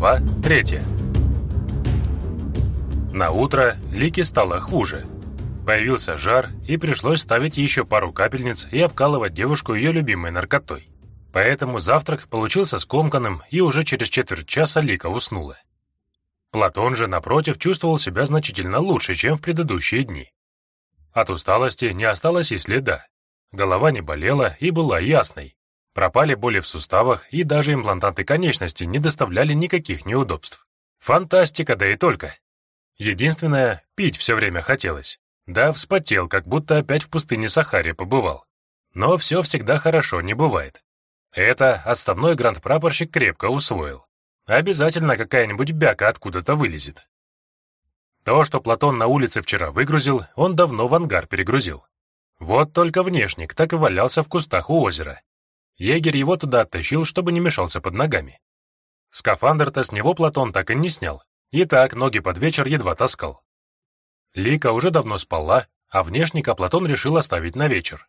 Глава третья. На утро Лике стало хуже. Появился жар, и пришлось ставить еще пару капельниц и обкалывать девушку ее любимой наркотой. Поэтому завтрак получился скомканным, и уже через четверть часа Лика уснула. Платон же, напротив, чувствовал себя значительно лучше, чем в предыдущие дни. От усталости не осталось и следа. Голова не болела и была ясной. Пропали боли в суставах, и даже имплантанты конечности не доставляли никаких неудобств. Фантастика, да и только. Единственное, пить все время хотелось. Да, вспотел, как будто опять в пустыне Сахаре побывал. Но все всегда хорошо не бывает. Это отставной гранд-прапорщик крепко усвоил. Обязательно какая-нибудь бяка откуда-то вылезет. То, что Платон на улице вчера выгрузил, он давно в ангар перегрузил. Вот только внешник так и валялся в кустах у озера. Егерь его туда оттащил, чтобы не мешался под ногами. Скафандр-то с него Платон так и не снял, и так ноги под вечер едва таскал. Лика уже давно спала, а внешника Платон решил оставить на вечер.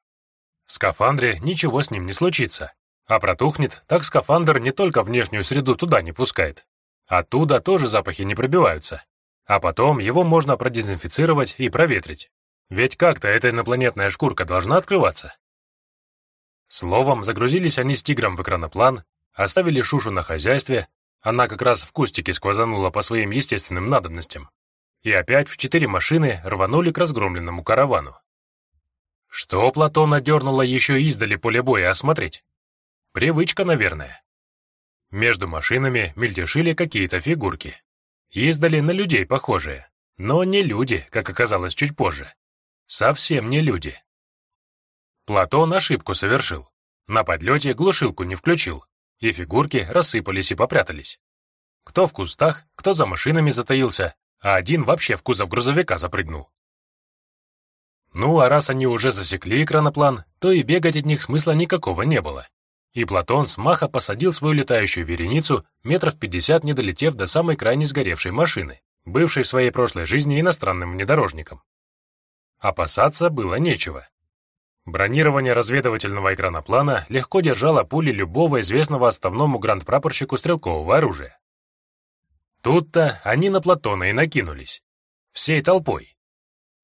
В скафандре ничего с ним не случится, а протухнет, так скафандр не только внешнюю среду туда не пускает. Оттуда тоже запахи не пробиваются. А потом его можно продезинфицировать и проветрить. Ведь как-то эта инопланетная шкурка должна открываться. Словом, загрузились они с тигром в экраноплан, оставили Шушу на хозяйстве, она как раз в кустике сквозанула по своим естественным надобностям, и опять в четыре машины рванули к разгромленному каравану. Что Платона дернуло еще издали поле боя осмотреть? Привычка, наверное. Между машинами мельтешили какие-то фигурки. Издали на людей похожие, но не люди, как оказалось чуть позже. Совсем не люди. Платон ошибку совершил. На подлете глушилку не включил, и фигурки рассыпались и попрятались. Кто в кустах, кто за машинами затаился, а один вообще в кузов грузовика запрыгнул. Ну, а раз они уже засекли экраноплан, то и бегать от них смысла никакого не было. И Платон с маха посадил свою летающую вереницу метров пятьдесят, не долетев до самой крайне сгоревшей машины, бывшей в своей прошлой жизни иностранным внедорожником. Опасаться было нечего. Бронирование разведывательного экраноплана легко держало пули любого известного отставному гранд-прапорщику стрелкового оружия. Тут-то они на Платона и накинулись. Всей толпой.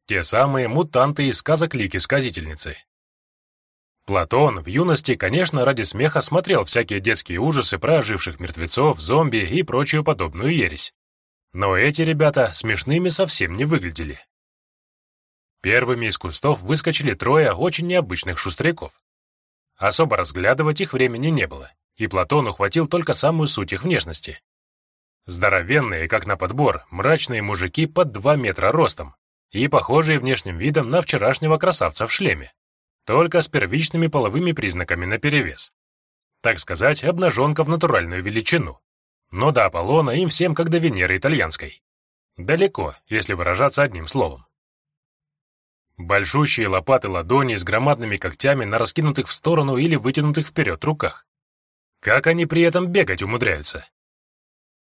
Те самые мутанты из сказок Лики-сказительницы. Платон в юности, конечно, ради смеха смотрел всякие детские ужасы про оживших мертвецов, зомби и прочую подобную ересь. Но эти ребята смешными совсем не выглядели. Первыми из кустов выскочили трое очень необычных шустряков. Особо разглядывать их времени не было, и Платон ухватил только самую суть их внешности. Здоровенные, как на подбор, мрачные мужики под два метра ростом и похожие внешним видом на вчерашнего красавца в шлеме, только с первичными половыми признаками наперевес. Так сказать, обнаженка в натуральную величину. Но до Аполлона им всем как до Венеры итальянской. Далеко, если выражаться одним словом. Большущие лопаты ладони с громадными когтями на раскинутых в сторону или вытянутых вперед руках. Как они при этом бегать умудряются?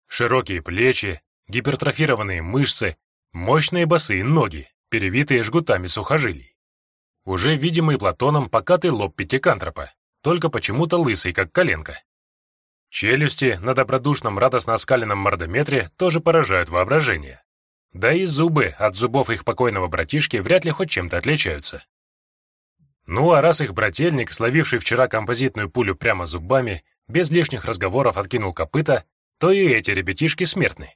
Широкие плечи, гипертрофированные мышцы, мощные босые ноги, перевитые жгутами сухожилий. Уже видимый Платоном покатый лоб пятикантропа, только почему-то лысый, как коленка. Челюсти на добродушном радостно оскаленном мордометре тоже поражают воображение. Да и зубы от зубов их покойного братишки вряд ли хоть чем-то отличаются. Ну а раз их брательник, словивший вчера композитную пулю прямо зубами, без лишних разговоров откинул копыта, то и эти ребятишки смертны.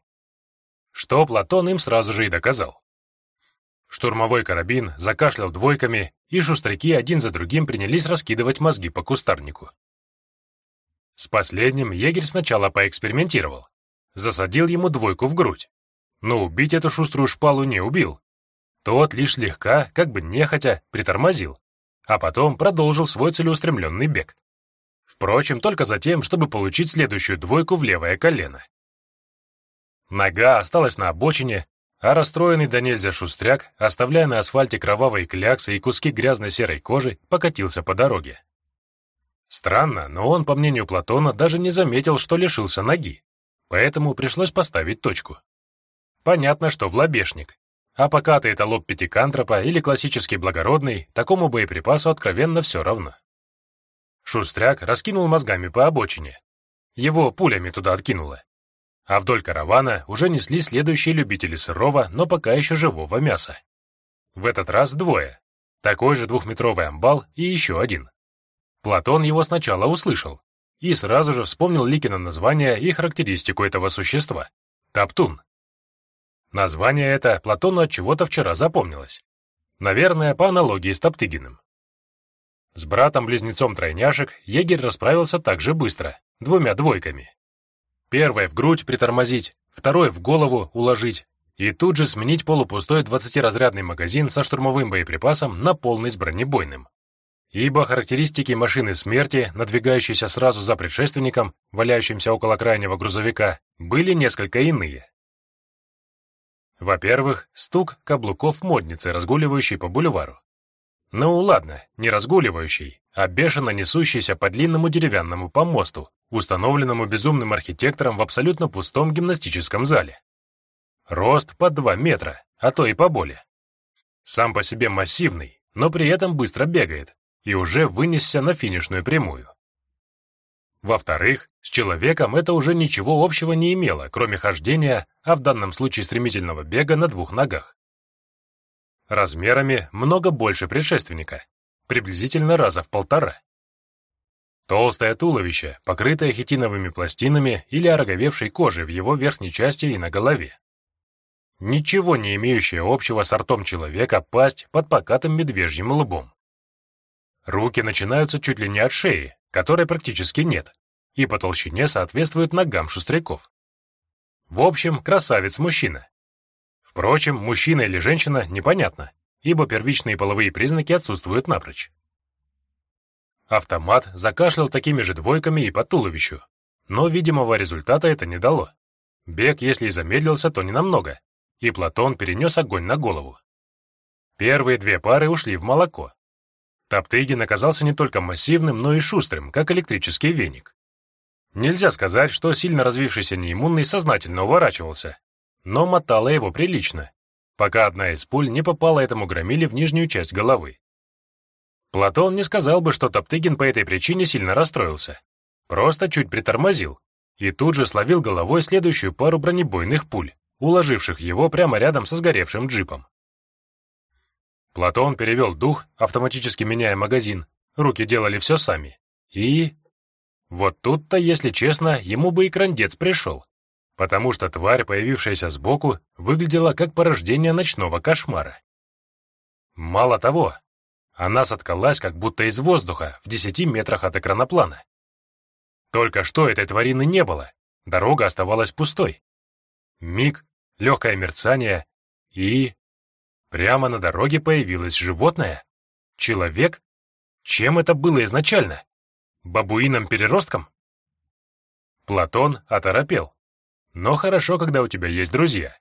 Что Платон им сразу же и доказал. Штурмовой карабин закашлял двойками, и шустряки один за другим принялись раскидывать мозги по кустарнику. С последним егерь сначала поэкспериментировал. Засадил ему двойку в грудь но убить эту шуструю шпалу не убил. Тот лишь слегка, как бы нехотя, притормозил, а потом продолжил свой целеустремленный бег. Впрочем, только за тем, чтобы получить следующую двойку в левое колено. Нога осталась на обочине, а расстроенный до нельзя шустряк, оставляя на асфальте кровавые кляксы и куски грязной серой кожи, покатился по дороге. Странно, но он, по мнению Платона, даже не заметил, что лишился ноги, поэтому пришлось поставить точку. Понятно, что в лобешник. А пока ты это лоб пятикантропа или классический благородный, такому боеприпасу откровенно все равно. Шустряк раскинул мозгами по обочине. Его пулями туда откинуло. а вдоль каравана уже несли следующие любители сырого, но пока еще живого мяса. В этот раз двое. Такой же двухметровый амбал и еще один. Платон его сначала услышал и сразу же вспомнил Ликино название и характеристику этого существа — Топтун. Название это Платону от чего-то вчера запомнилось. Наверное, по аналогии с Топтыгиным. С братом-близнецом тройняшек егерь расправился так же быстро, двумя двойками. Первое в грудь притормозить, второе в голову уложить, и тут же сменить полупустой 20-разрядный магазин со штурмовым боеприпасом на полный с бронебойным. Ибо характеристики машины смерти, надвигающейся сразу за предшественником, валяющимся около крайнего грузовика, были несколько иные. Во-первых, стук каблуков модницы, разгуливающей по бульвару. Ну ладно, не разгуливающий, а бешено несущийся по длинному деревянному помосту, установленному безумным архитектором в абсолютно пустом гимнастическом зале. Рост под 2 метра, а то и поболее. Сам по себе массивный, но при этом быстро бегает и уже вынесся на финишную прямую. Во-вторых, с человеком это уже ничего общего не имело, кроме хождения, а в данном случае стремительного бега на двух ногах. Размерами много больше предшественника, приблизительно раза в полтора. Толстое туловище, покрытое хитиновыми пластинами или ороговевшей кожей в его верхней части и на голове. Ничего не имеющее общего с ртом человека пасть под покатым медвежьим лбом. Руки начинаются чуть ли не от шеи, которой практически нет, и по толщине соответствуют ногам шустряков. В общем, красавец-мужчина. Впрочем, мужчина или женщина непонятно, ибо первичные половые признаки отсутствуют напрочь. Автомат закашлял такими же двойками и по туловищу, но видимого результата это не дало. Бег, если и замедлился, то ненамного, и Платон перенес огонь на голову. Первые две пары ушли в молоко. Топтыгин оказался не только массивным, но и шустрым, как электрический веник. Нельзя сказать, что сильно развившийся неиммунный сознательно уворачивался, но мотало его прилично, пока одна из пуль не попала этому громиле в нижнюю часть головы. Платон не сказал бы, что Топтыгин по этой причине сильно расстроился. Просто чуть притормозил и тут же словил головой следующую пару бронебойных пуль, уложивших его прямо рядом со сгоревшим джипом. Платон перевел дух, автоматически меняя магазин, руки делали все сами. И... Вот тут-то, если честно, ему бы и крандец пришел, потому что тварь, появившаяся сбоку, выглядела как порождение ночного кошмара. Мало того, она соткалась как будто из воздуха в десяти метрах от экраноплана. Только что этой тварины не было, дорога оставалась пустой. Миг, легкое мерцание и... Прямо на дороге появилось животное? Человек? Чем это было изначально? Бабуином-переростком? Платон оторопел. Но хорошо, когда у тебя есть друзья.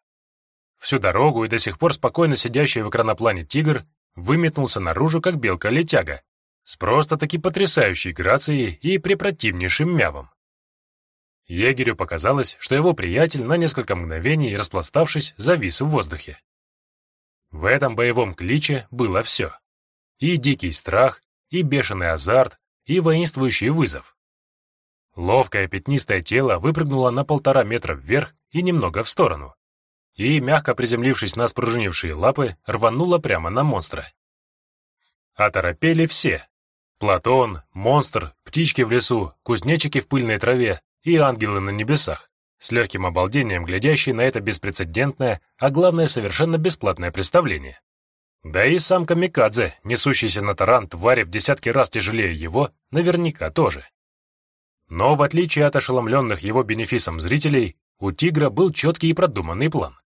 Всю дорогу и до сих пор спокойно сидящий в экраноплане тигр выметнулся наружу, как белка-летяга, с просто-таки потрясающей грацией и препротивнейшим мявом. Егерю показалось, что его приятель на несколько мгновений, распластавшись, завис в воздухе. В этом боевом кличе было все. И дикий страх, и бешеный азарт, и воинствующий вызов. Ловкое пятнистое тело выпрыгнуло на полтора метра вверх и немного в сторону, и, мягко приземлившись на спружинившие лапы, рвануло прямо на монстра. Оторопели все. Платон, монстр, птички в лесу, кузнечики в пыльной траве и ангелы на небесах, с легким обалдением глядящие на это беспрецедентное, а главное, совершенно бесплатное представление. Да и сам Камикадзе, несущийся на таран твари в десятки раз тяжелее его, наверняка тоже. Но в отличие от ошеломленных его бенефисом зрителей, у тигра был четкий и продуманный план.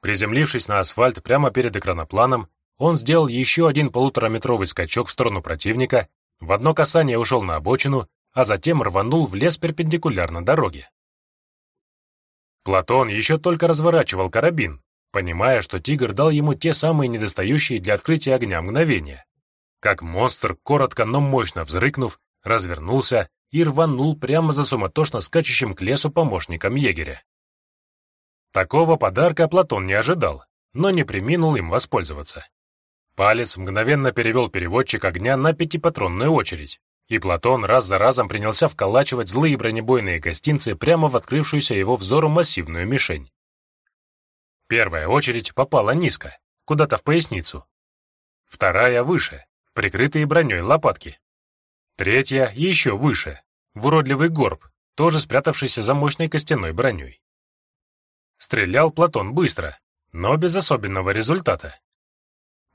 Приземлившись на асфальт прямо перед экранопланом, он сделал еще один полутораметровый скачок в сторону противника, в одно касание ушел на обочину, а затем рванул в лес перпендикулярно дороге. Платон еще только разворачивал карабин, понимая, что тигр дал ему те самые недостающие для открытия огня мгновения. Как монстр, коротко, но мощно взрыкнув, развернулся и рванул прямо за суматошно скачущим к лесу помощником егеря. Такого подарка Платон не ожидал, но не приминул им воспользоваться. Палец мгновенно перевел переводчик огня на пятипатронную очередь, и Платон раз за разом принялся вколачивать злые бронебойные гостинцы прямо в открывшуюся его взору массивную мишень. Первая очередь попала низко, куда-то в поясницу. Вторая выше, в прикрытые броней лопатки. Третья еще выше, в уродливый горб, тоже спрятавшийся за мощной костяной броней. Стрелял Платон быстро, но без особенного результата.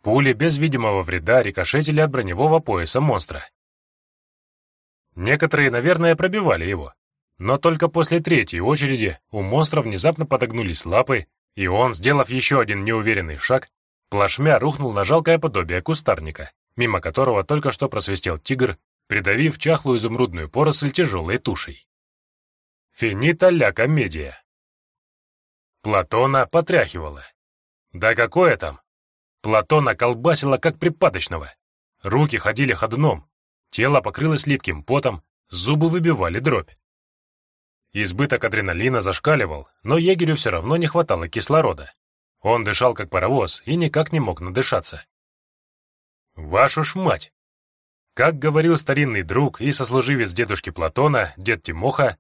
Пули без видимого вреда рикошетили от броневого пояса монстра. Некоторые, наверное, пробивали его, но только после третьей очереди у монстра внезапно подогнулись лапы, и он, сделав еще один неуверенный шаг, плашмя рухнул на жалкое подобие кустарника, мимо которого только что просвистел тигр, придавив чахлую изумрудную поросль тяжелой тушей. Финита ля комедия. Платона потряхивала. Да какое там? Платона колбасила, как припадочного. Руки ходили ходуном, тело покрылось липким потом, зубы выбивали дробь. Избыток адреналина зашкаливал, но егерю все равно не хватало кислорода. Он дышал как паровоз и никак не мог надышаться. «Вашу ж мать!» Как говорил старинный друг и сослуживец дедушки Платона, дед Тимоха,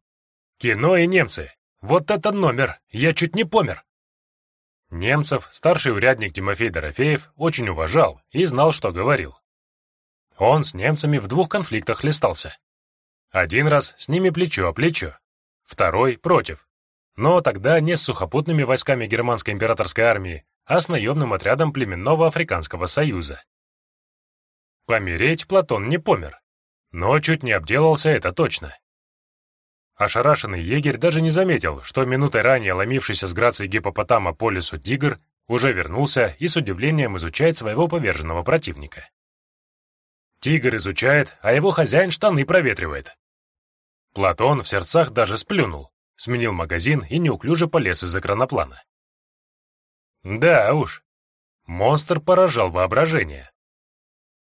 «Кино и немцы! Вот это номер! Я чуть не помер!» Немцев старший урядник Тимофей Дорофеев очень уважал и знал, что говорил. Он с немцами в двух конфликтах листался. Один раз с ними плечо о плечо, второй — против. Но тогда не с сухопутными войсками германской императорской армии, а с наемным отрядом племенного Африканского союза. Помереть Платон не помер, но чуть не обделался это точно. Ошарашенный егерь даже не заметил, что минутой ранее ломившийся с грацией гипопотама по лесу тигр уже вернулся и с удивлением изучает своего поверженного противника. Тигр изучает, а его хозяин штаны проветривает. Платон в сердцах даже сплюнул, сменил магазин и неуклюже полез из экраноплана. Да уж, монстр поражал воображение.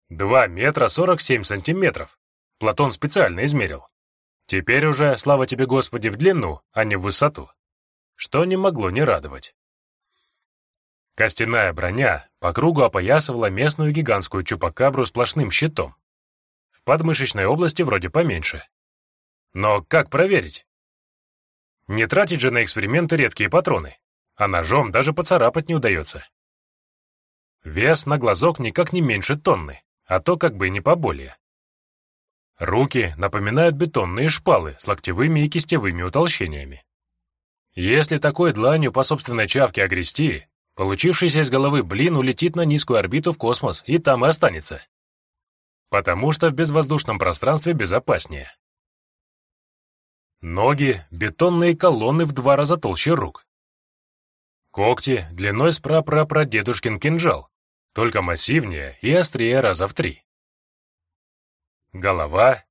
Два метра сорок семь сантиметров. Платон специально измерил. Теперь уже, слава тебе, Господи, в длину, а не в высоту. Что не могло не радовать. Костяная броня по кругу опоясывала местную гигантскую чупакабру сплошным щитом. В подмышечной области вроде поменьше. Но как проверить? Не тратить же на эксперименты редкие патроны, а ножом даже поцарапать не удается. Вес на глазок никак не меньше тонны, а то как бы и не поболее. Руки напоминают бетонные шпалы с локтевыми и кистевыми утолщениями. Если такой дланью по собственной чавке огрести, получившийся из головы блин улетит на низкую орбиту в космос и там и останется. Потому что в безвоздушном пространстве безопаснее. Ноги — бетонные колонны в два раза толще рук. Когти длиной с прапрапрадедушкин кинжал, только массивнее и острее раза в три. Голова?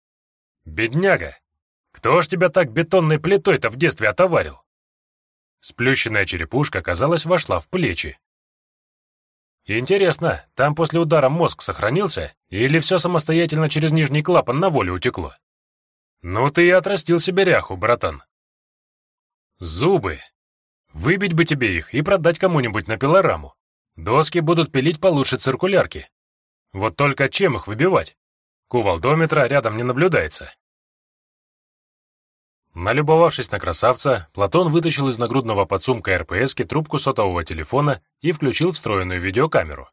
Бедняга! Кто ж тебя так бетонной плитой-то в детстве отоварил? Сплющенная черепушка, казалось, вошла в плечи. Интересно, там после удара мозг сохранился, или все самостоятельно через нижний клапан на волю утекло? Ну ты и отрастил себе ряху, братан. Зубы. Выбить бы тебе их и продать кому-нибудь на пилораму. Доски будут пилить получше циркулярки. Вот только чем их выбивать? Кувалдометра рядом не наблюдается. Налюбовавшись на красавца, Платон вытащил из нагрудного подсумка РПСки трубку сотового телефона и включил встроенную видеокамеру.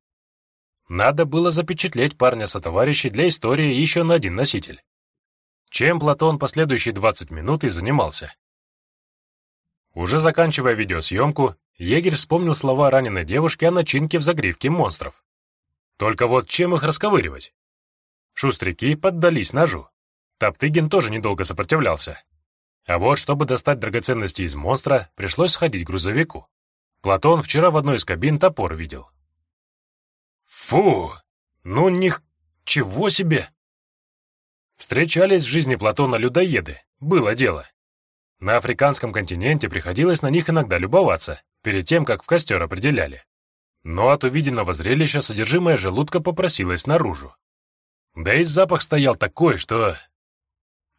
Надо было запечатлеть парня со товарищей для истории еще на один носитель. Чем Платон последующие 20 минут и занимался. Уже заканчивая видеосъемку, егерь вспомнил слова раненой девушки о начинке в загривке монстров. Только вот чем их расковыривать? Шустряки поддались ножу. Топтыгин тоже недолго сопротивлялся. А вот, чтобы достать драгоценности из монстра, пришлось сходить к грузовику. Платон вчера в одной из кабин топор видел. Фу! Ну них... Чего себе! Встречались в жизни Платона людоеды, было дело. На африканском континенте приходилось на них иногда любоваться, перед тем, как в костер определяли. Но от увиденного зрелища содержимое желудка попросилось наружу. Да и запах стоял такой, что...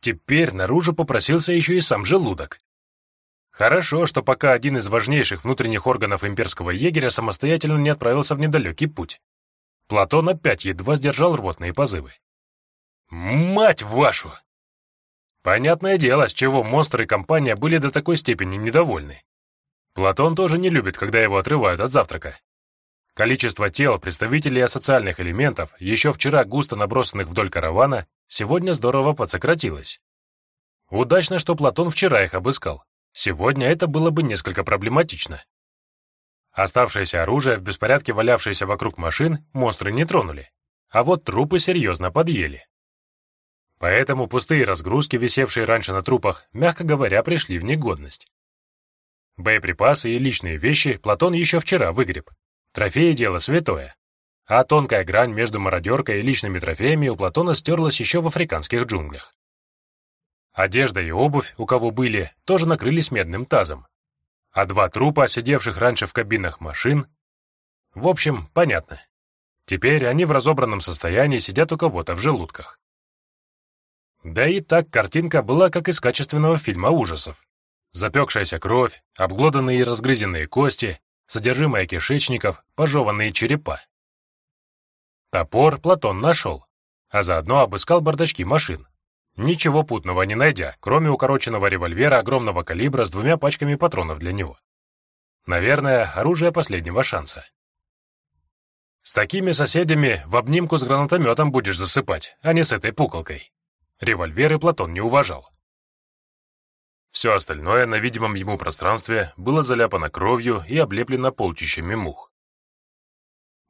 Теперь наружу попросился еще и сам желудок. Хорошо, что пока один из важнейших внутренних органов имперского егеря самостоятельно не отправился в недалекий путь. Платон опять едва сдержал рвотные позывы. Мать вашу! Понятное дело, с чего монстры и компания были до такой степени недовольны. Платон тоже не любит, когда его отрывают от завтрака. Количество тел представителей асоциальных элементов, еще вчера густо набросанных вдоль каравана, сегодня здорово подсократилось. Удачно, что Платон вчера их обыскал. Сегодня это было бы несколько проблематично. Оставшееся оружие, в беспорядке валявшееся вокруг машин, монстры не тронули. А вот трупы серьезно подъели. Поэтому пустые разгрузки, висевшие раньше на трупах, мягко говоря, пришли в негодность. Боеприпасы и личные вещи Платон еще вчера выгреб, Трофеи — дело святое. А тонкая грань между мародеркой и личными трофеями у Платона стерлась еще в африканских джунглях. Одежда и обувь, у кого были, тоже накрылись медным тазом. А два трупа, сидевших раньше в кабинах машин... В общем, понятно. Теперь они в разобранном состоянии сидят у кого-то в желудках. Да и так картинка была как из качественного фильма ужасов. Запекшаяся кровь, обглоданные и разгрызенные кости, содержимое кишечников, пожеванные черепа. Топор Платон нашел, а заодно обыскал бардачки машин. Ничего путного не найдя, кроме укороченного револьвера огромного калибра с двумя пачками патронов для него. Наверное, оружие последнего шанса. С такими соседями в обнимку с гранатометом будешь засыпать, а не с этой пуколкой. Револьверы Платон не уважал. Все остальное на видимом ему пространстве было заляпано кровью и облеплено полчищами мух.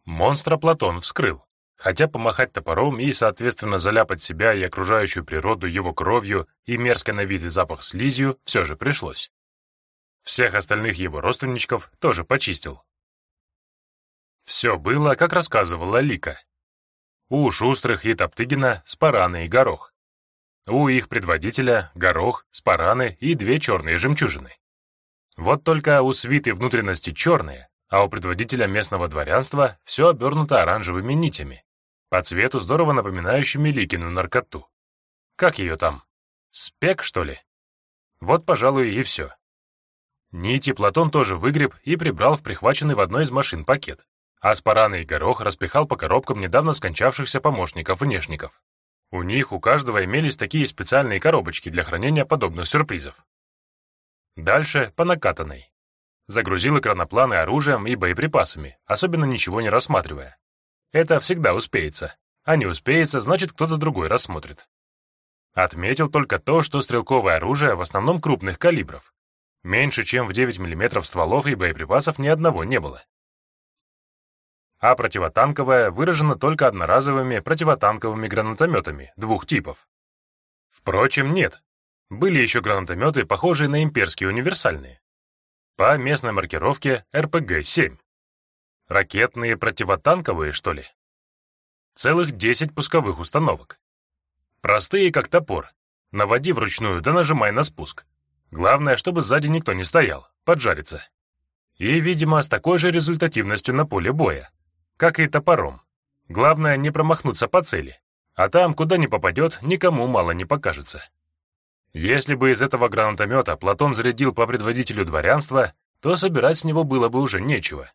Монстра Платон вскрыл, хотя помахать топором и, соответственно, заляпать себя и окружающую природу его кровью и мерзко на вид и запах слизью все же пришлось. Всех остальных его родственничков тоже почистил. Все было, как рассказывала Лика. У Шустрых и Топтыгина спараны и горох. У их предводителя горох, спараны и две черные жемчужины. Вот только у свиты внутренности черные, а у предводителя местного дворянства все обернуто оранжевыми нитями, по цвету здорово напоминающими Ликину наркоту. Как ее там? Спек, что ли? Вот, пожалуй, и все. Нити Платон тоже выгреб и прибрал в прихваченный в одной из машин пакет, а спараны и горох распихал по коробкам недавно скончавшихся помощников-внешников. У них у каждого имелись такие специальные коробочки для хранения подобных сюрпризов. Дальше по накатанной. Загрузил экранопланы оружием и боеприпасами, особенно ничего не рассматривая. Это всегда успеется. А не успеется, значит, кто-то другой рассмотрит. Отметил только то, что стрелковое оружие в основном крупных калибров. Меньше, чем в 9 мм стволов и боеприпасов ни одного не было а противотанковая выражена только одноразовыми противотанковыми гранатометами двух типов. Впрочем, нет. Были еще гранатометы, похожие на имперские универсальные. По местной маркировке РПГ-7. Ракетные противотанковые, что ли? Целых 10 пусковых установок. Простые, как топор. Наводи вручную, да нажимай на спуск. Главное, чтобы сзади никто не стоял, поджарится. И, видимо, с такой же результативностью на поле боя как и топором. Главное не промахнуться по цели, а там, куда не попадет, никому мало не покажется. Если бы из этого гранатомета Платон зарядил по предводителю дворянства, то собирать с него было бы уже нечего.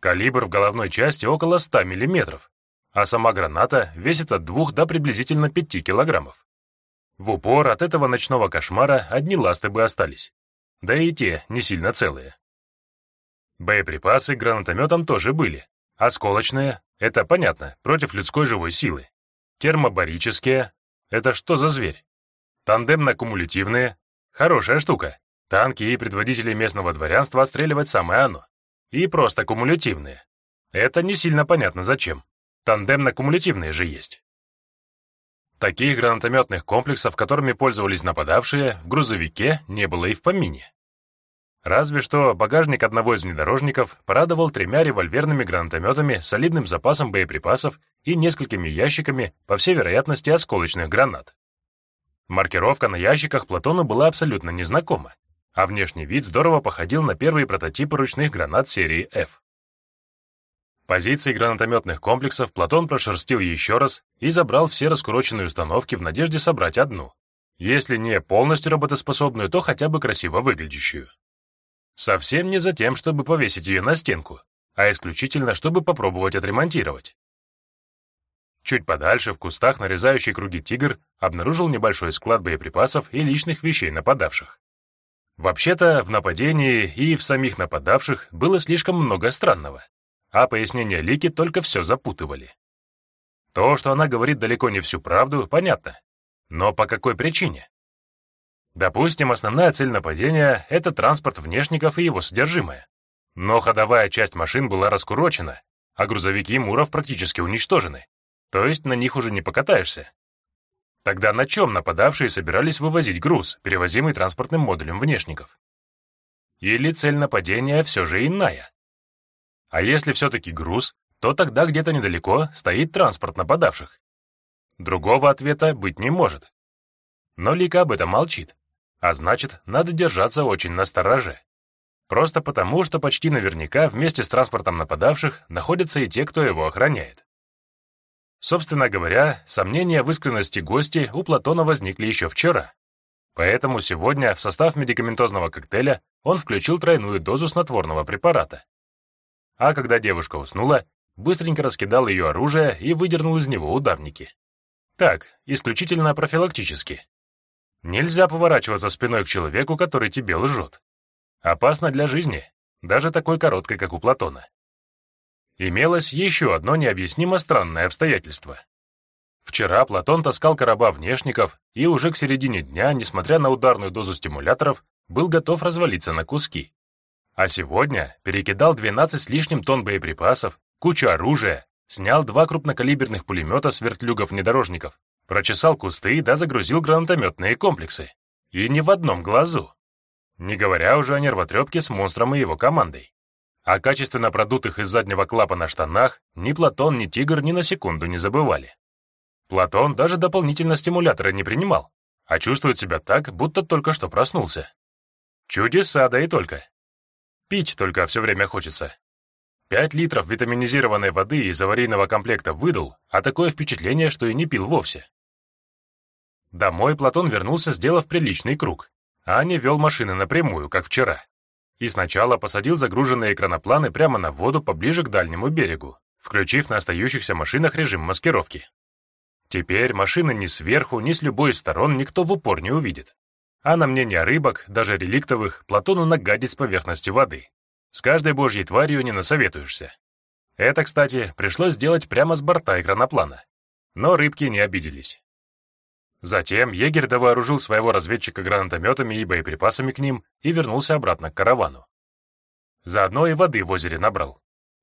Калибр в головной части около 100 мм, а сама граната весит от 2 до приблизительно 5 килограммов. В упор от этого ночного кошмара одни ласты бы остались, да и те не сильно целые. Боеприпасы гранатометом тоже были, Осколочные — это понятно, против людской живой силы. Термобарические — это что за зверь? Тандемно-кумулятивные — хорошая штука. Танки и предводители местного дворянства отстреливать самое оно. И просто кумулятивные. Это не сильно понятно зачем. Тандемно-кумулятивные же есть. Таких гранатометных комплексов, которыми пользовались нападавшие, в грузовике не было и в помине. Разве что багажник одного из внедорожников порадовал тремя револьверными гранатометами солидным запасом боеприпасов и несколькими ящиками, по всей вероятности, осколочных гранат. Маркировка на ящиках Платону была абсолютно незнакома, а внешний вид здорово походил на первые прототипы ручных гранат серии F. Позиции гранатометных комплексов Платон прошерстил еще раз и забрал все раскуроченные установки в надежде собрать одну, если не полностью работоспособную, то хотя бы красиво выглядящую. Совсем не за тем, чтобы повесить ее на стенку, а исключительно, чтобы попробовать отремонтировать. Чуть подальше, в кустах, нарезающий круги тигр, обнаружил небольшой склад боеприпасов и личных вещей нападавших. Вообще-то, в нападении и в самих нападавших было слишком много странного, а пояснения Лики только все запутывали. То, что она говорит далеко не всю правду, понятно. Но по какой причине? Допустим, основная цель нападения — это транспорт внешников и его содержимое. Но ходовая часть машин была раскурочена, а грузовики Муров практически уничтожены то есть на них уже не покатаешься. Тогда на чем нападавшие собирались вывозить груз, перевозимый транспортным модулем внешников? Или цель нападения все же иная? А если все-таки груз, то тогда где-то недалеко стоит транспорт нападавших. Другого ответа быть не может. Но Лика об этом молчит, а значит, надо держаться очень настороже. Просто потому, что почти наверняка вместе с транспортом нападавших находятся и те, кто его охраняет. Собственно говоря, сомнения в искренности гости у Платона возникли еще вчера. Поэтому сегодня в состав медикаментозного коктейля он включил тройную дозу снотворного препарата. А когда девушка уснула, быстренько раскидал ее оружие и выдернул из него ударники. Так, исключительно профилактически. Нельзя поворачиваться спиной к человеку, который тебе лжет. Опасно для жизни, даже такой короткой, как у Платона имелось еще одно необъяснимо странное обстоятельство. Вчера Платон таскал короба внешников и уже к середине дня, несмотря на ударную дозу стимуляторов, был готов развалиться на куски. А сегодня перекидал 12 с лишним тонн боеприпасов, кучу оружия, снял два крупнокалиберных пулемета с вертлюгов-внедорожников, прочесал кусты да загрузил гранатометные комплексы. И не в одном глазу. Не говоря уже о нервотрепке с монстром и его командой. О качественно продутых из заднего клапана штанах ни Платон, ни Тигр ни на секунду не забывали. Платон даже дополнительно стимуляторы не принимал, а чувствует себя так, будто только что проснулся. Чудеса, да и только. Пить только все время хочется. Пять литров витаминизированной воды из аварийного комплекта выдал, а такое впечатление, что и не пил вовсе. Домой Платон вернулся, сделав приличный круг, а не вел машины напрямую, как вчера и сначала посадил загруженные экранопланы прямо на воду поближе к дальнему берегу, включив на остающихся машинах режим маскировки. Теперь машины ни сверху, ни с любой из сторон никто в упор не увидит. А на мнение рыбок, даже реликтовых, Платону нагадить с поверхности воды. С каждой божьей тварью не насоветуешься. Это, кстати, пришлось сделать прямо с борта экраноплана. Но рыбки не обиделись. Затем егерь довооружил своего разведчика гранатометами и боеприпасами к ним и вернулся обратно к каравану. Заодно и воды в озере набрал.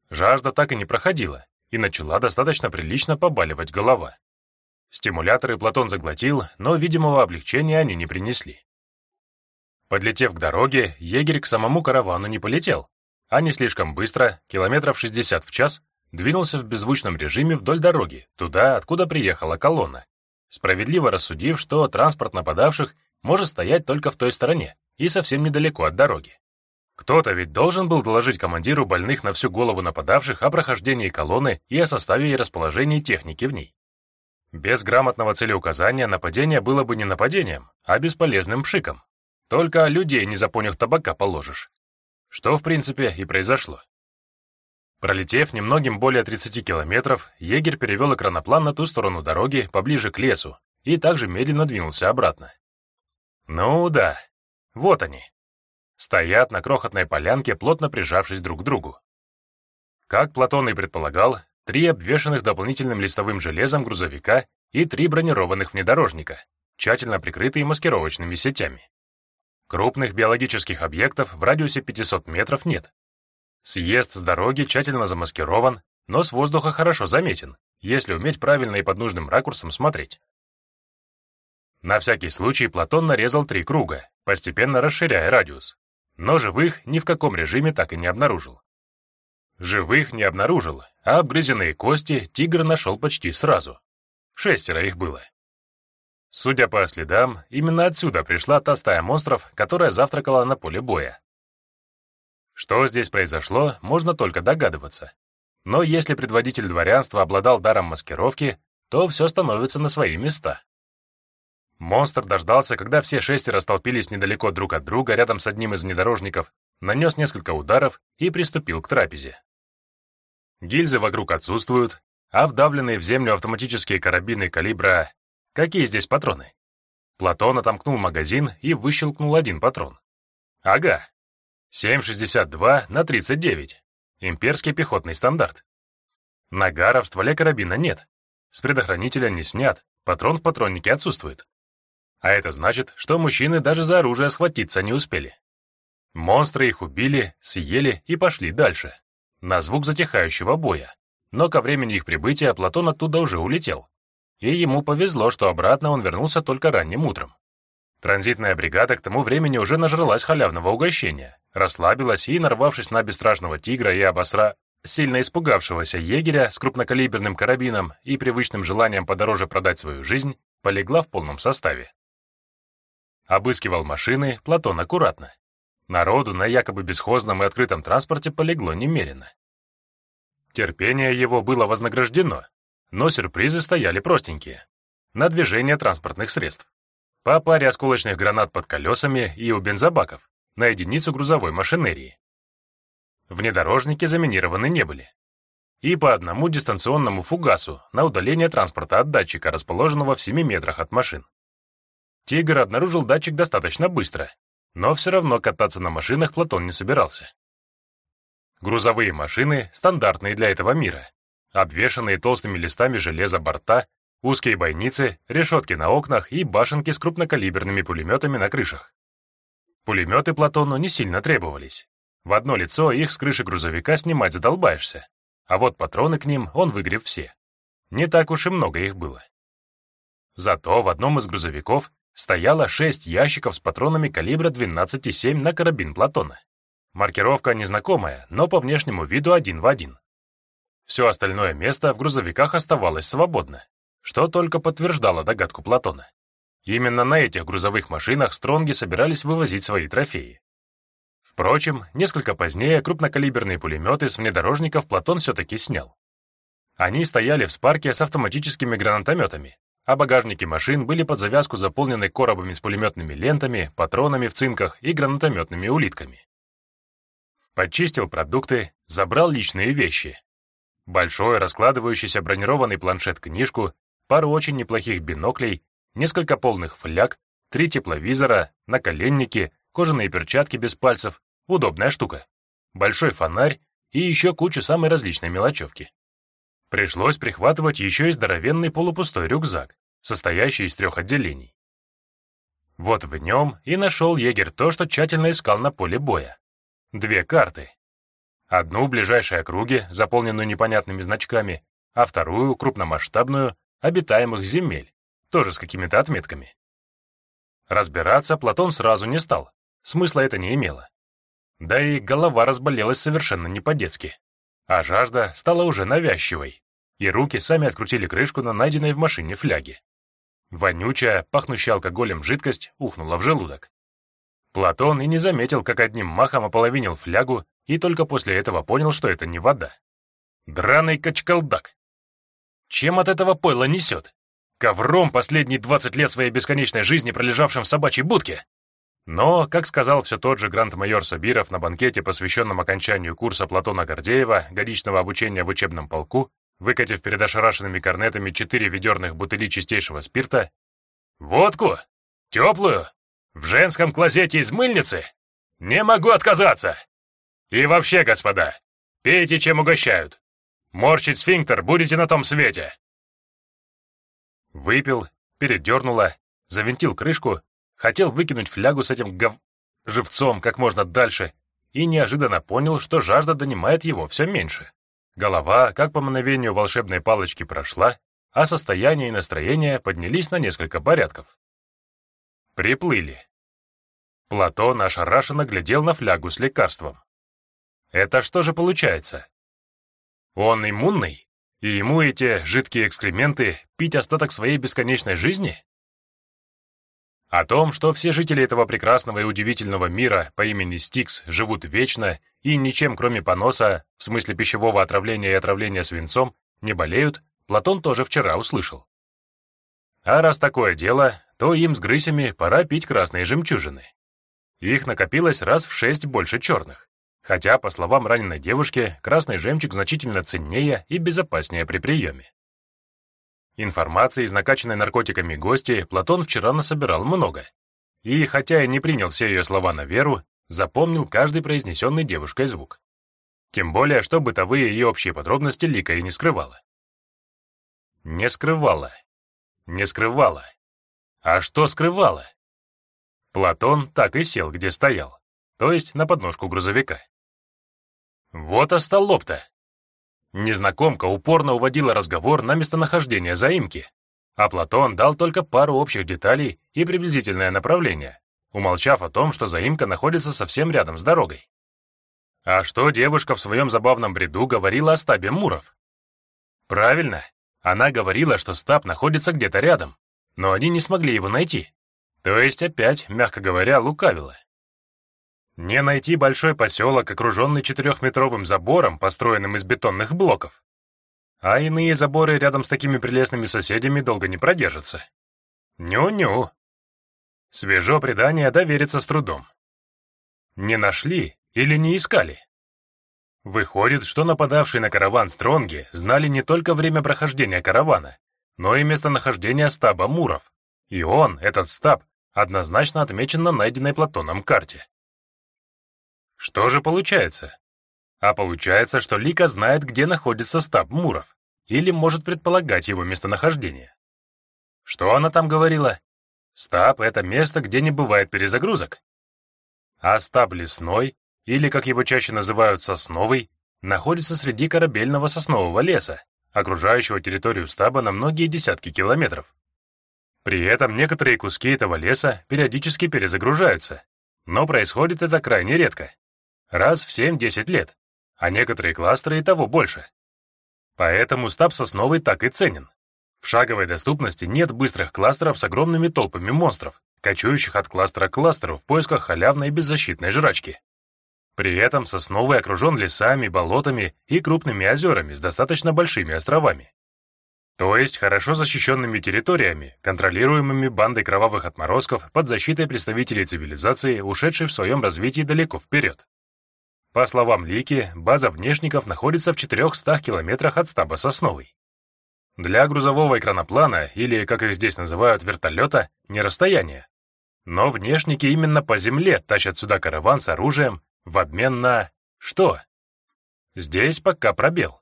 Жажда так и не проходила, и начала достаточно прилично побаливать голова. Стимуляторы Платон заглотил, но видимого облегчения они не принесли. Подлетев к дороге, егерь к самому каравану не полетел, а не слишком быстро, километров 60 в час, двинулся в беззвучном режиме вдоль дороги, туда, откуда приехала колонна, справедливо рассудив, что транспорт нападавших может стоять только в той стороне и совсем недалеко от дороги. Кто-то ведь должен был доложить командиру больных на всю голову нападавших о прохождении колонны и о составе и расположении техники в ней. Без грамотного целеуказания нападение было бы не нападением, а бесполезным пшиком. Только людей не за понюх табака положишь. Что, в принципе, и произошло. Пролетев немногим более 30 километров, егерь перевел экраноплан на ту сторону дороги, поближе к лесу, и также медленно двинулся обратно. Ну да, вот они. Стоят на крохотной полянке, плотно прижавшись друг к другу. Как Платон и предполагал, три обвешанных дополнительным листовым железом грузовика и три бронированных внедорожника, тщательно прикрытые маскировочными сетями. Крупных биологических объектов в радиусе 500 метров нет, Съезд с дороги тщательно замаскирован, но с воздуха хорошо заметен, если уметь правильно и под нужным ракурсом смотреть. На всякий случай Платон нарезал три круга, постепенно расширяя радиус, но живых ни в каком режиме так и не обнаружил. Живых не обнаружил, а обгрызенные кости тигр нашел почти сразу. Шестеро их было. Судя по следам, именно отсюда пришла та стая монстров, которая завтракала на поле боя. Что здесь произошло, можно только догадываться. Но если предводитель дворянства обладал даром маскировки, то все становится на свои места. Монстр дождался, когда все шестеро столпились недалеко друг от друга, рядом с одним из внедорожников, нанес несколько ударов и приступил к трапезе. Гильзы вокруг отсутствуют, а вдавленные в землю автоматические карабины калибра... Какие здесь патроны? Платон отомкнул магазин и выщелкнул один патрон. Ага. 7,62 на 39. Имперский пехотный стандарт. Нагара в стволе карабина нет. С предохранителя не снят, патрон в патроннике отсутствует. А это значит, что мужчины даже за оружие схватиться не успели. Монстры их убили, съели и пошли дальше, на звук затихающего боя. Но ко времени их прибытия Платон оттуда уже улетел. И ему повезло, что обратно он вернулся только ранним утром. Транзитная бригада к тому времени уже нажралась халявного угощения, расслабилась и, нарвавшись на бесстрашного тигра и обосра... сильно испугавшегося егеря с крупнокалиберным карабином и привычным желанием подороже продать свою жизнь, полегла в полном составе. Обыскивал машины Платон аккуратно. Народу на якобы бесхозном и открытом транспорте полегло немерено. Терпение его было вознаграждено, но сюрпризы стояли простенькие. На движение транспортных средств. По паре осколочных гранат под колесами и у бензобаков, на единицу грузовой машинерии. Внедорожники заминированы не были. И по одному дистанционному фугасу на удаление транспорта от датчика, расположенного в 7 метрах от машин. Тигр обнаружил датчик достаточно быстро, но все равно кататься на машинах Платон не собирался. Грузовые машины, стандартные для этого мира, обвешанные толстыми листами железа борта, узкие бойницы, решетки на окнах и башенки с крупнокалиберными пулеметами на крышах. Пулеметы Платону не сильно требовались. В одно лицо их с крыши грузовика снимать задолбаешься, а вот патроны к ним он выгреб все. Не так уж и много их было. Зато в одном из грузовиков стояло шесть ящиков с патронами калибра 12,7 на карабин Платона. Маркировка незнакомая, но по внешнему виду один в один. Все остальное место в грузовиках оставалось свободно, что только подтверждало догадку Платона. Именно на этих грузовых машинах Стронги собирались вывозить свои трофеи. Впрочем, несколько позднее крупнокалиберные пулеметы с внедорожников Платон все-таки снял. Они стояли в спарке с автоматическими гранатометами, а багажники машин были под завязку заполнены коробами с пулеметными лентами, патронами в цинках и гранатометными улитками. Подчистил продукты, забрал личные вещи. Большой раскладывающийся бронированный планшет-книжку, пару очень неплохих биноклей, несколько полных фляг, три тепловизора, наколенники, кожаные перчатки без пальцев, удобная штука, большой фонарь и еще кучу самой различной мелочевки. Пришлось прихватывать еще и здоровенный полупустой рюкзак, состоящий из трех отделений. Вот в нем и нашел егерь то, что тщательно искал на поле боя. Две карты. Одну ближайшей округе, заполненную непонятными значками, а вторую, крупномасштабную, обитаемых земель, тоже с какими-то отметками. Разбираться Платон сразу не стал, смысла это не имело. Да и голова разболелась совершенно не по-детски, а жажда стала уже навязчивой, и руки сами открутили крышку на найденной в машине фляге. Вонючая, пахнущая алкоголем жидкость ухнула в желудок. Платон и не заметил, как одним махом ополовинил флягу, и только после этого понял, что это не вода. Драный качкалдак. Чем от этого пойла несет? Ковром последние 20 лет своей бесконечной жизни, пролежавшим в собачьей будке? Но, как сказал все тот же гранд-майор Сабиров на банкете, посвященном окончанию курса Платона Гордеева, годичного обучения в учебном полку, выкатив перед ошарашенными корнетами четыре ведерных бутыли чистейшего спирта, «Водку? Теплую? В женском клозете из мыльницы? Не могу отказаться! И вообще, господа, пейте, чем угощают. Морщить сфинктер будете на том свете!» Выпил, передернуло, завинтил крышку, хотел выкинуть флягу с этим гов... живцом как можно дальше и неожиданно понял, что жажда донимает его все меньше. Голова, как по мановению волшебной палочки, прошла, а состояние и настроение поднялись на несколько порядков. Приплыли. Платон ошарашенно глядел на флягу с лекарством. Это что же получается? Он иммунный, и ему эти жидкие экскременты пить остаток своей бесконечной жизни? О том, что все жители этого прекрасного и удивительного мира по имени Стикс живут вечно и ничем кроме поноса, в смысле пищевого отравления и отравления свинцом, не болеют, Платон тоже вчера услышал. А раз такое дело, то им с грысями пора пить красные жемчужины. Их накопилось раз в шесть больше черных. Хотя, по словам раненой девушки, красный жемчуг значительно ценнее и безопаснее при приеме. Информации из накачанной наркотиками гости Платон вчера насобирал много. И, хотя и не принял все ее слова на веру, запомнил каждый произнесенный девушкой звук. Тем более, что бытовые и общие подробности Лика и не скрывала. Не скрывала. Не скрывала. А что скрывала? Платон так и сел, где стоял, то есть на подножку грузовика. Вот остолоп-то! Незнакомка упорно уводила разговор на местонахождение заимки, а Платон дал только пару общих деталей и приблизительное направление, умолчав о том, что заимка находится совсем рядом с дорогой. А что девушка в своем забавном бреду говорила о стабе Муров? Правильно, она говорила, что стаб находится где-то рядом, но они не смогли его найти. То есть опять, мягко говоря, лукавила. Не найти большой поселок, окруженный четырехметровым забором, построенным из бетонных блоков. А иные заборы рядом с такими прелестными соседями долго не продержатся. Ню-ню. Свежо предание довериться с трудом. Не нашли, или не искали? Выходит, что нападавшие на караван Стронги знали не только время прохождения каравана, но и местонахождение стаба Муров. И он, этот стаб, однозначно отмечен на найденной Платоном карте. Что же получается? А получается, что Лика знает, где находится стаб Муров, или может предполагать его местонахождение. Что она там говорила? Стаб — это место, где не бывает перезагрузок. А стаб лесной или, как его чаще называют, сосновый, находится среди корабельного соснового леса, окружающего территорию стаба на многие десятки километров. При этом некоторые куски этого леса периодически перезагружаются, но происходит это крайне редко, раз в 7-10 лет, а некоторые кластеры и того больше. Поэтому стаб сосновый так и ценен. В шаговой доступности нет быстрых кластеров с огромными толпами монстров, кочующих от кластера к кластеру в поисках халявной беззащитной жрачки. При этом Сосновый окружен лесами, болотами и крупными озерами с достаточно большими островами. То есть хорошо защищенными территориями, контролируемыми бандой кровавых отморозков под защитой представителей цивилизации, ушедшей в своем развитии далеко вперед. По словам Лики, база внешников находится в 400 километрах от стаба Сосновой. Для грузового экраноплана, или, как их здесь называют, вертолета, не расстояние. Но внешники именно по земле тащат сюда караван с оружием, в обмен на... что? Здесь пока пробел.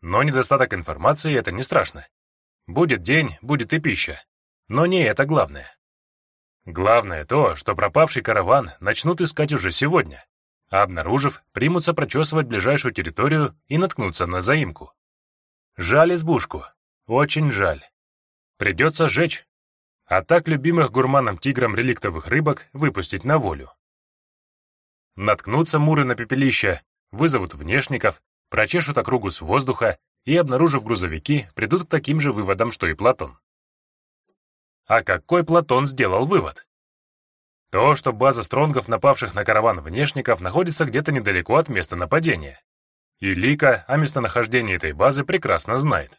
Но недостаток информации — это не страшно. Будет день, будет и пища. Но не это главное. Главное то, что пропавший караван начнут искать уже сегодня, а обнаружив, примутся прочесывать ближайшую территорию и наткнуться на заимку. Жаль избушку. Очень жаль. Придется сжечь. А так любимых гурманом тиграм реликтовых рыбок выпустить на волю. Наткнутся муры на пепелище, вызовут внешников, прочешут округу с воздуха и, обнаружив грузовики, придут к таким же выводам, что и Платон. А какой Платон сделал вывод? То, что база стронгов, напавших на караван внешников, находится где-то недалеко от места нападения. И Лика о местонахождении этой базы прекрасно знает.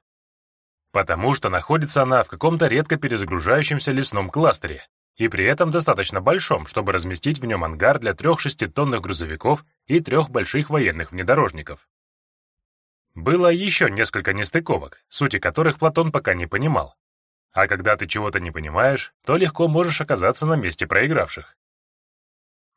Потому что находится она в каком-то редко перезагружающемся лесном кластере, и при этом достаточно большом, чтобы разместить в нем ангар для трех шеститонных грузовиков и трех больших военных внедорожников. Было еще несколько нестыковок, сути которых Платон пока не понимал. А когда ты чего-то не понимаешь, то легко можешь оказаться на месте проигравших.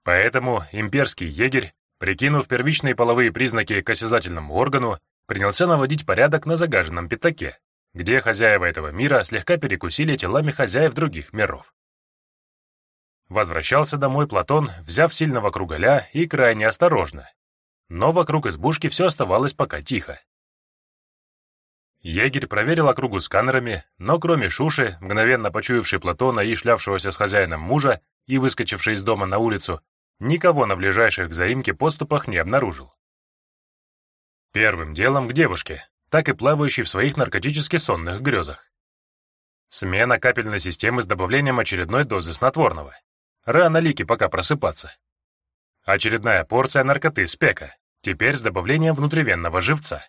Поэтому имперский егерь, прикинув первичные половые признаки к осязательному органу, принялся наводить порядок на загаженном пятаке, где хозяева этого мира слегка перекусили телами хозяев других миров. Возвращался домой Платон, взяв сильного кругаля и крайне осторожно. Но вокруг избушки все оставалось пока тихо. Егерь проверил округу сканерами, но кроме Шуши, мгновенно почуявшей Платона и шлявшегося с хозяином мужа и выскочившей из дома на улицу, никого на ближайших к заимке поступах не обнаружил. Первым делом к девушке, так и плавающей в своих наркотически сонных грезах. Смена капельной системы с добавлением очередной дозы снотворного. Рано Лики пока просыпаться. Очередная порция наркоты спека, теперь с добавлением внутривенного живца.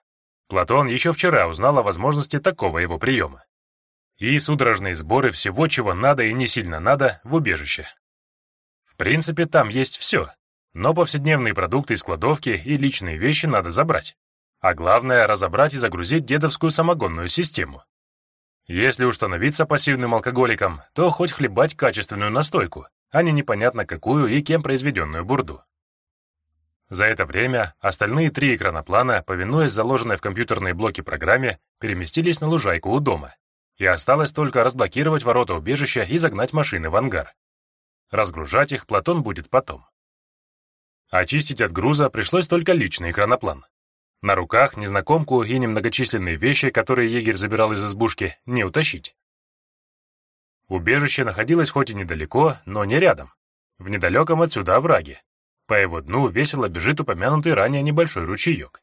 Платон еще вчера узнал о возможности такого его приема. И судорожные сборы всего, чего надо и не сильно надо, в убежище. В принципе, там есть все, но повседневные продукты из кладовки и личные вещи надо забрать. А главное — разобрать и загрузить дедовскую самогонную систему. Если уж становиться пассивным алкоголиком, то хоть хлебать качественную настойку, а не непонятно какую и кем произведенную бурду. За это время остальные три экраноплана, повинуясь заложенной в компьютерные блоки программе, переместились на лужайку у дома. И осталось только разблокировать ворота убежища и загнать машины в ангар. Разгружать их Платон будет потом. Очистить от груза пришлось только личный экраноплан. На руках незнакомку и немногочисленные вещи, которые егерь забирал из избушки, не утащить. Убежище находилось хоть и недалеко, но не рядом. В недалеком отсюда овраге. По его дну весело бежит упомянутый ранее небольшой ручеек.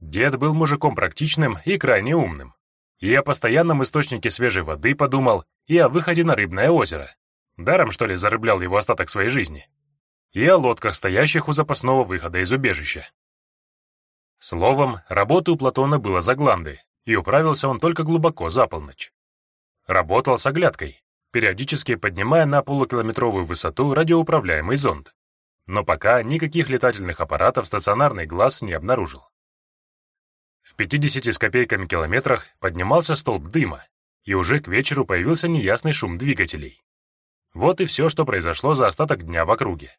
Дед был мужиком практичным и крайне умным. И о постоянном источнике свежей воды подумал, и о выходе на рыбное озеро. Даром, что ли, зарыблял его остаток своей жизни и о лодках, стоящих у запасного выхода из убежища. Словом, работы у Платона было за гланды, и управился он только глубоко за полночь. Работал с оглядкой, периодически поднимая на полукилометровую высоту радиоуправляемый зонд. Но пока никаких летательных аппаратов стационарный глаз не обнаружил. В 50 с копейками километрах поднимался столб дыма, и уже к вечеру появился неясный шум двигателей. Вот и все, что произошло за остаток дня в округе.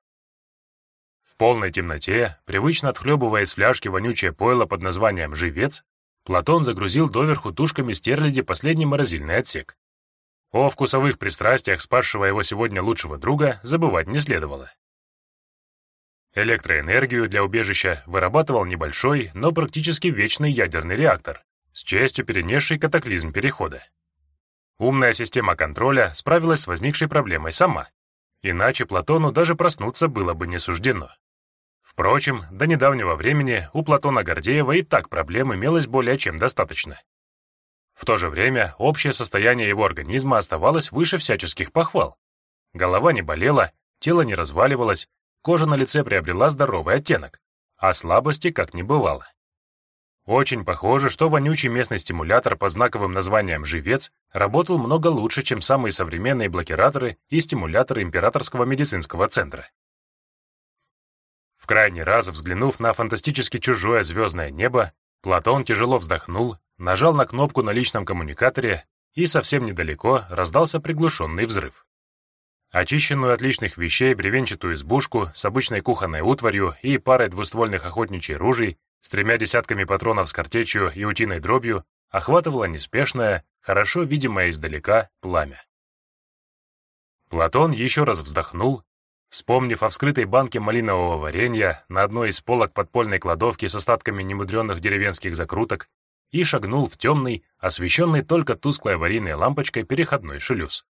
В полной темноте, привычно отхлебывая из фляжки вонючее пойло под названием «Живец», Платон загрузил доверху тушками стерляди последний морозильный отсек. О вкусовых пристрастиях спасшего его сегодня лучшего друга забывать не следовало. Электроэнергию для убежища вырабатывал небольшой, но практически вечный ядерный реактор, с честью перенесший катаклизм перехода. Умная система контроля справилась с возникшей проблемой сама, иначе Платону даже проснуться было бы не суждено. Впрочем, до недавнего времени у Платона Гордеева и так проблем имелось более чем достаточно. В то же время общее состояние его организма оставалось выше всяческих похвал. Голова не болела, тело не разваливалось, кожа на лице приобрела здоровый оттенок, а слабости как не бывало. Очень похоже, что вонючий местный стимулятор под знаковым названием «Живец» работал много лучше, чем самые современные блокираторы и стимуляторы Императорского медицинского центра. В крайний раз, взглянув на фантастически чужое звездное небо, Платон тяжело вздохнул, нажал на кнопку на личном коммуникаторе, и совсем недалеко раздался приглушенный взрыв. Очищенную от личных вещей бревенчатую избушку с обычной кухонной утварью и парой двуствольных охотничьих ружей с тремя десятками патронов с картечью и утиной дробью охватывало неспешное, хорошо видимое издалека пламя. Платон еще раз вздохнул Вспомнив о вскрытой банке малинового варенья на одной из полок подпольной кладовки с остатками немудренных деревенских закруток, и шагнул в темный, освещенный только тусклой аварийной лампочкой переходной шлюз.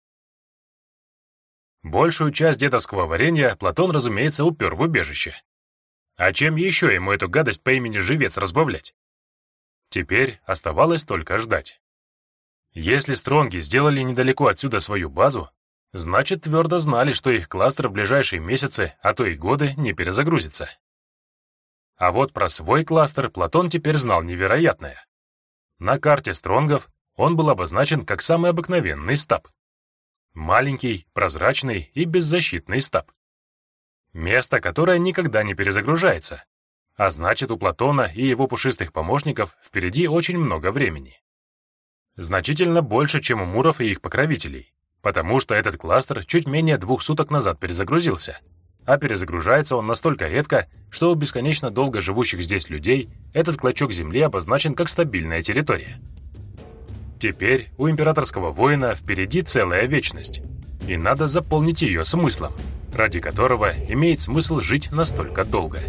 Большую часть дедовского варенья Платон, разумеется, упер в убежище. А чем еще ему эту гадость по имени Живец разбавлять? Теперь оставалось только ждать. Если Стронги сделали недалеко отсюда свою базу, Значит, твердо знали, что их кластер в ближайшие месяцы, а то и годы, не перезагрузится. А вот про свой кластер Платон теперь знал невероятное. На карте Стронгов он был обозначен как самый обыкновенный стаб. Маленький, прозрачный и беззащитный стаб. Место, которое никогда не перезагружается. А значит, у Платона и его пушистых помощников впереди очень много времени. Значительно больше, чем у Муров и их покровителей потому что этот кластер чуть менее двух суток назад перезагрузился. А перезагружается он настолько редко, что у бесконечно долго живущих здесь людей этот клочок земли обозначен как стабильная территория. Теперь у императорского воина впереди целая вечность, и надо заполнить ее смыслом, ради которого имеет смысл жить настолько долго.